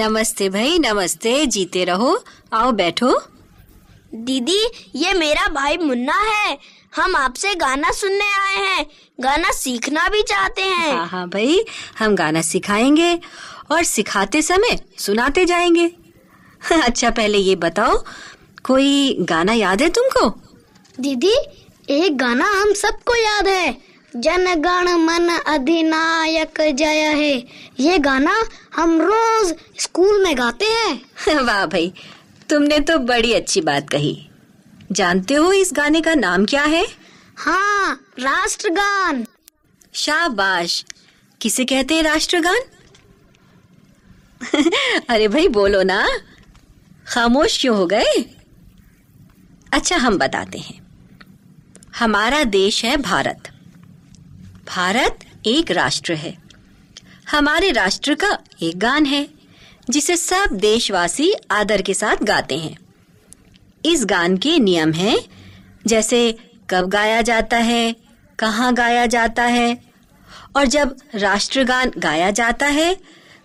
नमस्ते भाई नमस्ते जीते रहो आओ बैठो। दीदी ये मेरा भाई मुन्ना है। हम आपसे गाना सुनने आए हैं। गाना सीखना भी चाहते हैं। हाँ हाँ भाई हम गाना सिखाएँगे और सिखाते समय सुनाते जाएँगे। अच्छा पहले ये बताओ कोई गाना याद है तुमको? दीदी एक गाना हम सबको याद है। जन गण मन अधिनायक जय है। ये गाना हम रोज स्कूल में गाते हैं। वाह भाई तुमने तो बड़ी अच्छी बात कही। जानते हो इस गाने का नाम क्या है? हाँ राष्ट्रगान। शाबाश। किसे कहते हैं राष्ट्रगान? अरे भाई बोलो ना। खामोश क्यों हो गए? अच्छा हम बताते हैं। हमारा देश है भारत। भारत एक राष्ट्र है। हमारे राष्ट्र का एक गान है जिसे सब देशवासी आदर के साथ गाते हैं। इस गान के नियम हैं जैसे कब गाया जाता है कहाँ गाया जाता है और जब राष्ट्रगान गाया जाता है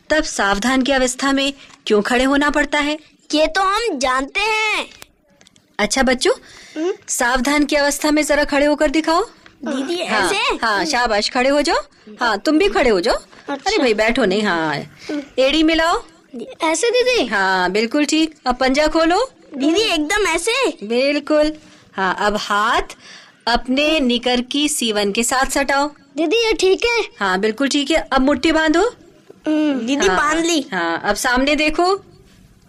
तब सावधान की अवस्था में क्यों खड़े होना पड़ता है? ये तो हम जानते हैं। अच्छा बच्चों सावधान की अवस्था में जरा खड़े होकर दिखाओ। दीदी हाँ, ऐसे? हाँ शाबाश खड़े हो जाओ। हाँ तुम भी खड़े हो जाओ। अरे भाई बैठो नहीं हाँ। एड़ी मिलाओ। ऐसे दीदी? हाँ बिल्कुल ठीक। अब पंजा खोलो। दीदी एकदम ऐसे? बिल्कुल। हाँ अब हाथ अपने निकर की सीवन के साथ सटाओ। दीदी ये ठीक है? हाँ बिल्कुल ठीक है। अब मुट्ठी बांधो। हम्म, दीदी हाँ, बाँध ली। हाँ अब सामने देखो।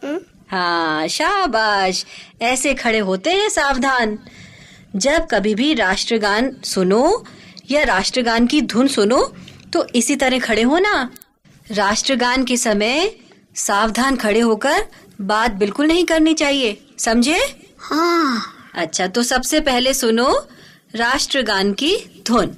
हम्म, हाँ शाबाश। ऐसे खड़े होते हैं सावधान। जब कभी भी राष्ट्रगान सुनो या राष्ट्रगान की धुन सुनो तो इसी तरह खड़े हो ना राष्ट्रगान के समय सावधान खड़े होकर बात बिल्कुल नहीं करनी चाहिए समझे? हाँ। अच्छा तो सबसे पहले सुनो राष्ट्रगान की धुन।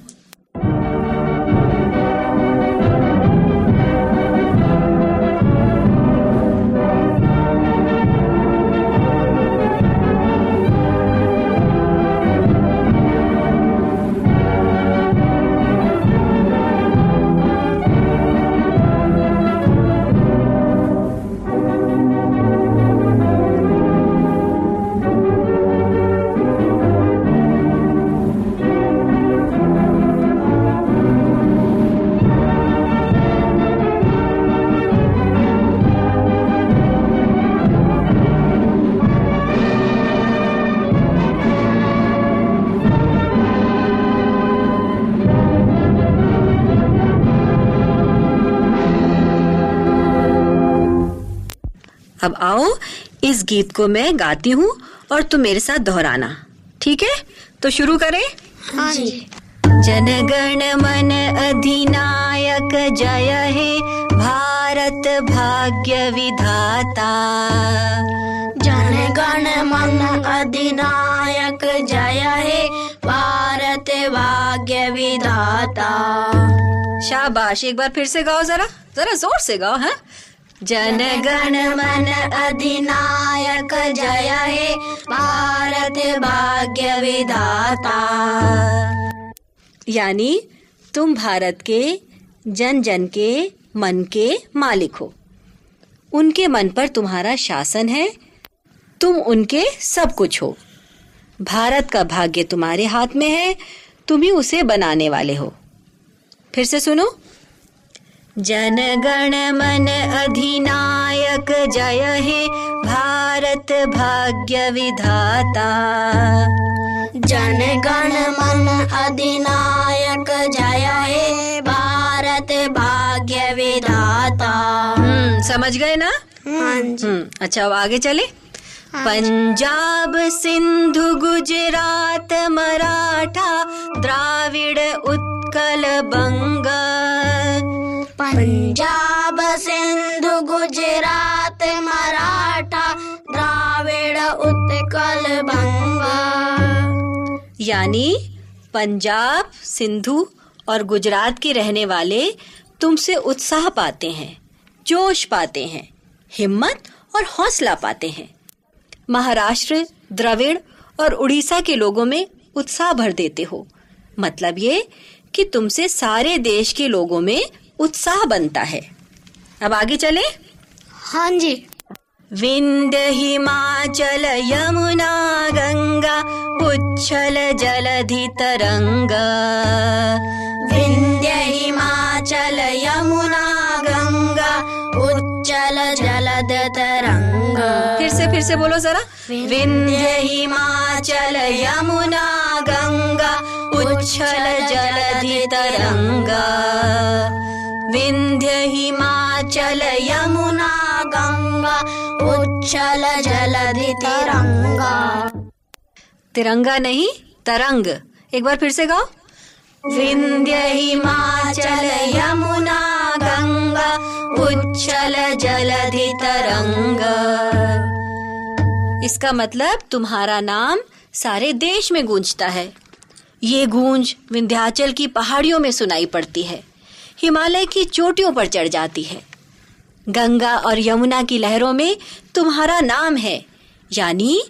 अब आओ इस गीत को मैं गाती हूँ और तुम मेरे साथ दोहराना। ठीक है? तो शुरू करें। हाँ जी। जनगण मन अधिनायक जय हे भारत भाग्य विधाता। जन गण मन अधिनायक जय हे भारत भाग्य विधाता। शाबाश एक बार फिर से गाओ जरा। जरा ज़ोर से गाओ हैं? जन गण मन अधिनायक जय हे भारत भाग्य विधाता। यानी तुम भारत के, जन जन के, मन के मालिक हो। उनके मन पर तुम्हारा शासन है, तुम उनके सब कुछ हो। भारत का भाग्य तुम्हारे हाथ में है, तुम ही उसे बनाने वाले हो। फिर से सुनो। जन गण मन अधिनायक जय हे भारत भाग्य विधाता। जन गण मन अधिनायक जय हे भारत भाग्य विधाता। हम्म समझ गए ना? हाँ जी। हम्म अच्छा अब आगे चले। पंजाब सिंधु गुजरात मराठा द्राविड़ उत्कल बंग। पंजाब सिंधु, गुजरात, मराठा, द्राविड़, उत्कल बंगा। यानी पंजाब, सिंधु और गुजरात के रहने वाले तुमसे उत्साह पाते हैं, जोश पाते हैं, हिम्मत और हौसला पाते हैं। महाराष्ट्र, द्रविड़ और उड़ीसा के लोगों में उत्साह भर देते हो। मतलब ये कि तुमसे सारे देश के लोगों में उत्साह बनता है। अब आगे चले। हाँ जी। विंध्य हिमाचल यमुना गंगा उच्छल जलधि तरंगा विंध्य हिमाचल यमुना गंगा उच्चल जलद तरंग फिर से फिर से बोलो जरा। विंध्य हिमाचल यमुना गंगा उच्छल जलधि तरंगा विंध्य हिमाचल यमुना गंगा उच्छल जलधि तिरंगा तिरंगा नहीं तरंग। एक बार फिर से गाओ। विंध्य हिमाचल यमुना गंगा उच्छल जलधि तरंग इसका मतलब तुम्हारा नाम सारे देश में गूंजता है। ये गूंज विंध्याचल की पहाड़ियों में सुनाई पड़ती है। हिमालय की चोटियों पर चढ़ जाती है। गंगा और यमुना की लहरों में तुम्हारा नाम है। यानी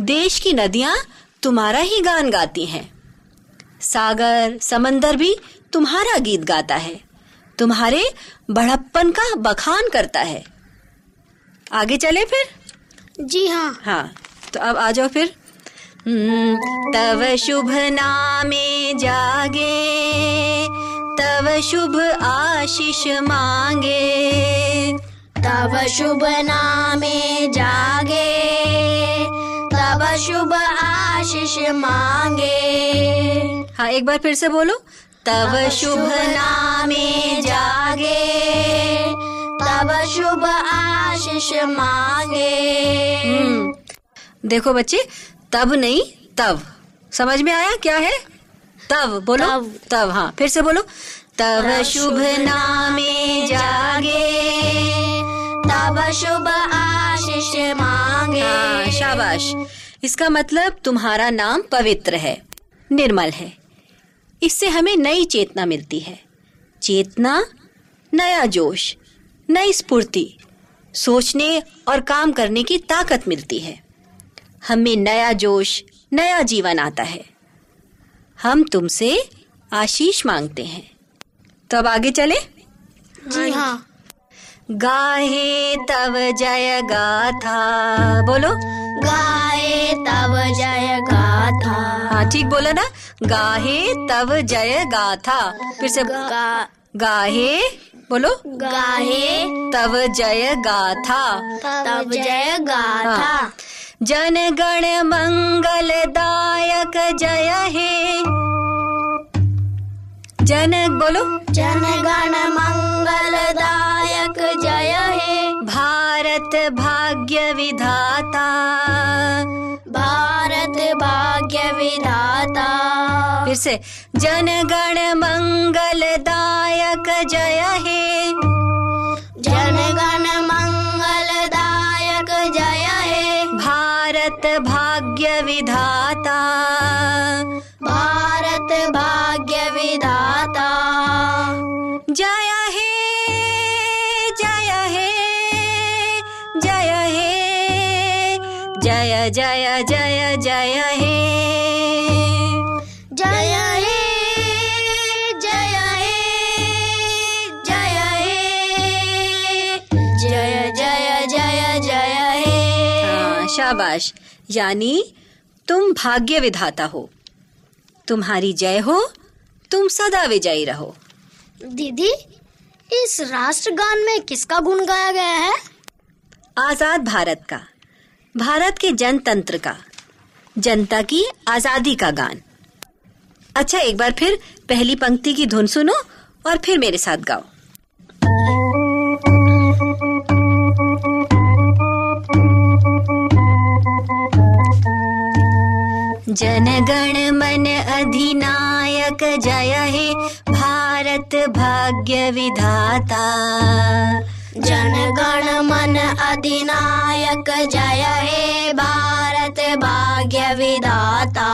देश की नदियाँ तुम्हारा ही गान गाती हैं। सागर समंदर भी तुम्हारा गीत गाता है। तुम्हारे बड़प्पन का बखान करता है। आगे चले फिर? जी हाँ। हाँ तो अब आ जाओ फिर। हम्म, तव शुभ नामे जागे। शुभ आशीष मांगे। तब शुभ नामे जागे। तब शुभ आशीष मांगे। हाँ एक बार फिर से बोलो। तब शुभ नामे जागे। तब शुभ आशीष मांगे। हम्म, देखो बच्चे तब नहीं तब। समझ में आया क्या है? तब बोलो। तब। तब हाँ फिर से बोलो। तब शुभ नामे जागे। तब शुभ आशीष मांगे। हाँ शाबाश। इसका मतलब तुम्हारा नाम पवित्र है निर्मल है। इससे हमें नई चेतना मिलती है। चेतना नया जोश नई स्फूर्ति सोचने और काम करने की ताकत मिलती है। हमें नया जोश नया जीवन आता है। हम तुमसे आशीष मांगते हैं। तो अब आगे चले? जी हाँ। गाहे तब जय गाथा। बोलो। गाए तब जय गाथा। हाँ ठीक बोला ना? गाहे तब जय गाथा। फिर से गा, गाहे बोलो। गाहे तव जय गाथा। तब जय गाथा। हाँ। जन गण मंगलदायक जय हे। जन बोलो। जनगण मंगलदायक जय हे। भारत भाग्य विधाता। भारत भाग्य विधाता। फिर से जन गण मंगलदायक जय हे। भाग्य विधाता भारत भाग्य विधाता जय हे जय हे जय हे। जय जय जय जय हे। शाबाश। यानी तुम भाग्य विधाता हो। तुम्हारी जय हो तुम सदा विजयी रहो। दीदी इस राष्ट्रगान में किसका गुण गाया गया है? आज़ाद भारत का। भारत के जनतंत्र का। जनता की आज़ादी का गान। अच्छा एक बार फिर पहली पंक्ति की धुन सुनो और फिर मेरे साथ गाओ। जनगण मन अधिनायक जय हे भारत भाग्य विधाता। जन गण मन अधिनायक जय हे भारत भाग्य विधाता।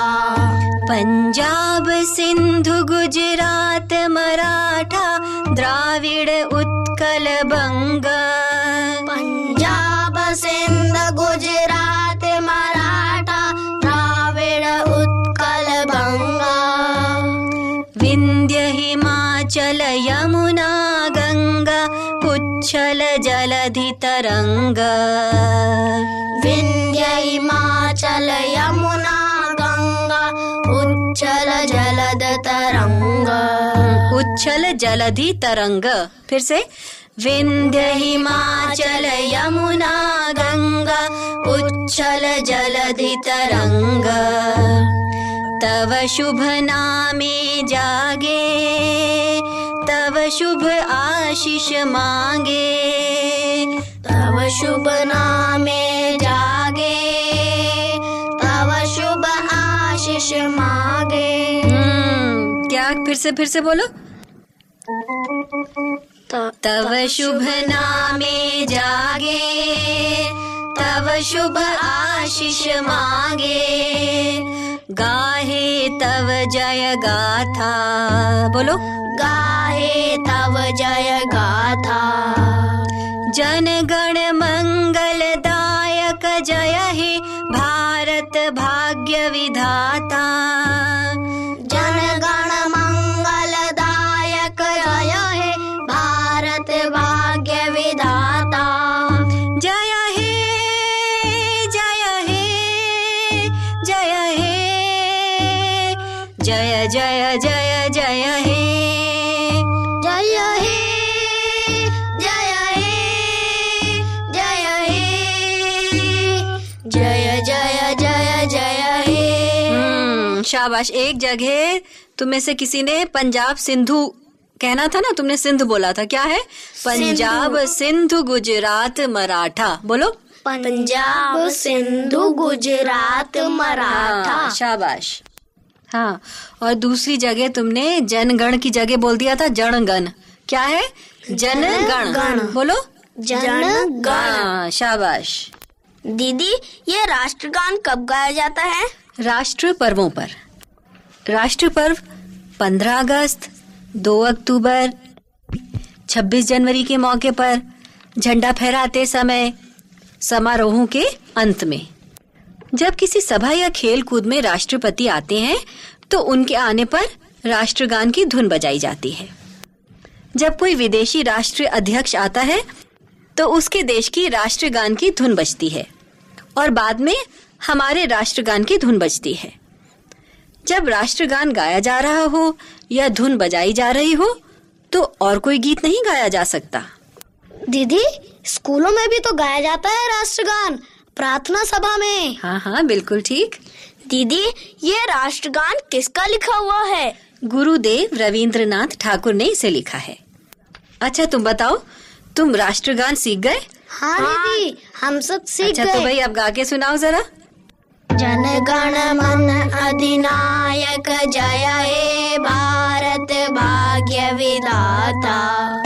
पंजाब सिंधु गुजरात मराठा द्राविड उत्कल बंग। तरंग विंध्य हिमाचल यमुना गंगा उच्चल जलद तरंग उच्छल जलधि तरंग फिर से विंध्य हिमाचल यमुना गंगा उच्छल जलधि तरंग तव शुभ नामे जागे तव शुभ आशीष मांगे तव शुभ नामे जागे तव शुभ आशीष मांगे। हम्म, क्या फिर से फिर से बोलो? तव शुभ नामे जागे तव शुभ आशीष मांगे। गाहे तव जय गाथा बोलो। गाहे तव जय गाथा। जन शाबाश। एक जगह तुम्हें से किसी ने पंजाब सिंधु कहना था ना तुमने सिंध बोला था क्या है? पंजाब सिंधु गुजरात मराठा बोलो। पंजाब सिंधु गुजरात मराठा। हाँ, शाबाश। हाँ और दूसरी जगह तुमने जनगण की जगह बोल दिया था जनगण। क्या है? जनगण बोलो। जन गण हाँ शाबाश। दीदी ये राष्ट्रगान कब गाया जाता है? राष्ट्र पर्वों पर। राष्ट्र पर्व 15 अगस्त 2 अक्टूबर 26 जनवरी के मौके पर झंडा फहराते समय समारोहों के अंत में। जब किसी सभा या खेल कूद में राष्ट्रपति आते हैं तो उनके आने पर राष्ट्रगान की धुन बजाई जाती है। जब कोई विदेशी राष्ट्रीय अध्यक्ष आता है तो उसके देश की राष्ट्रगान की धुन बजती है और बाद में हमारे राष्ट्रगान की धुन बजती है। जब राष्ट्रगान गाया जा रहा हो या धुन बजाई जा रही हो तो और कोई गीत नहीं गाया जा सकता। दीदी स्कूलों में भी तो गाया जाता है राष्ट्रगान प्रार्थना सभा में। हाँ हाँ बिल्कुल ठीक। दीदी ये राष्ट्रगान किसका लिखा हुआ है? गुरुदेव रविंद्रनाथ ठाकुर ने इसे लिखा है। अच्छा तुम बताओ तुम राष्ट्रगान सीख गए? हाँ दीदी हम सब सीख अच्छा गए। तो भाई अब गा के सुनाओ जरा। जन गण मन अधिनायक जय हे भारत भाग्य विधाता।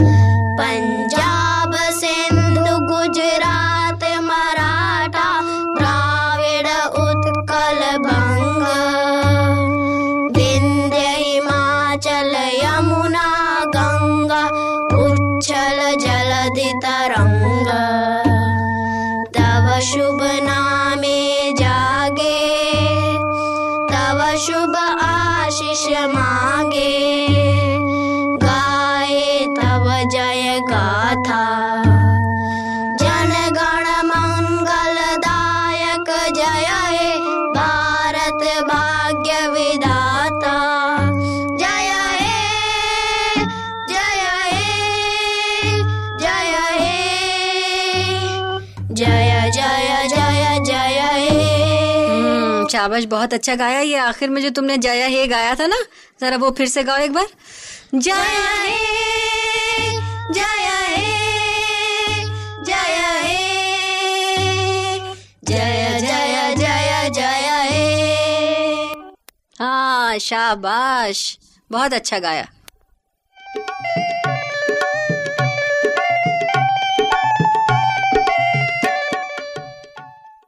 शुभ आशीष मांगे। शाबाश, बहुत अच्छा गाया ये आखिर में जो तुमने जया हे गाया था ना? जरा वो फिर से गाओ एक बार। जया हे जया हे जया हे, जाया, जय जय जय हे। हाँ शाबाश, बहुत अच्छा गाया।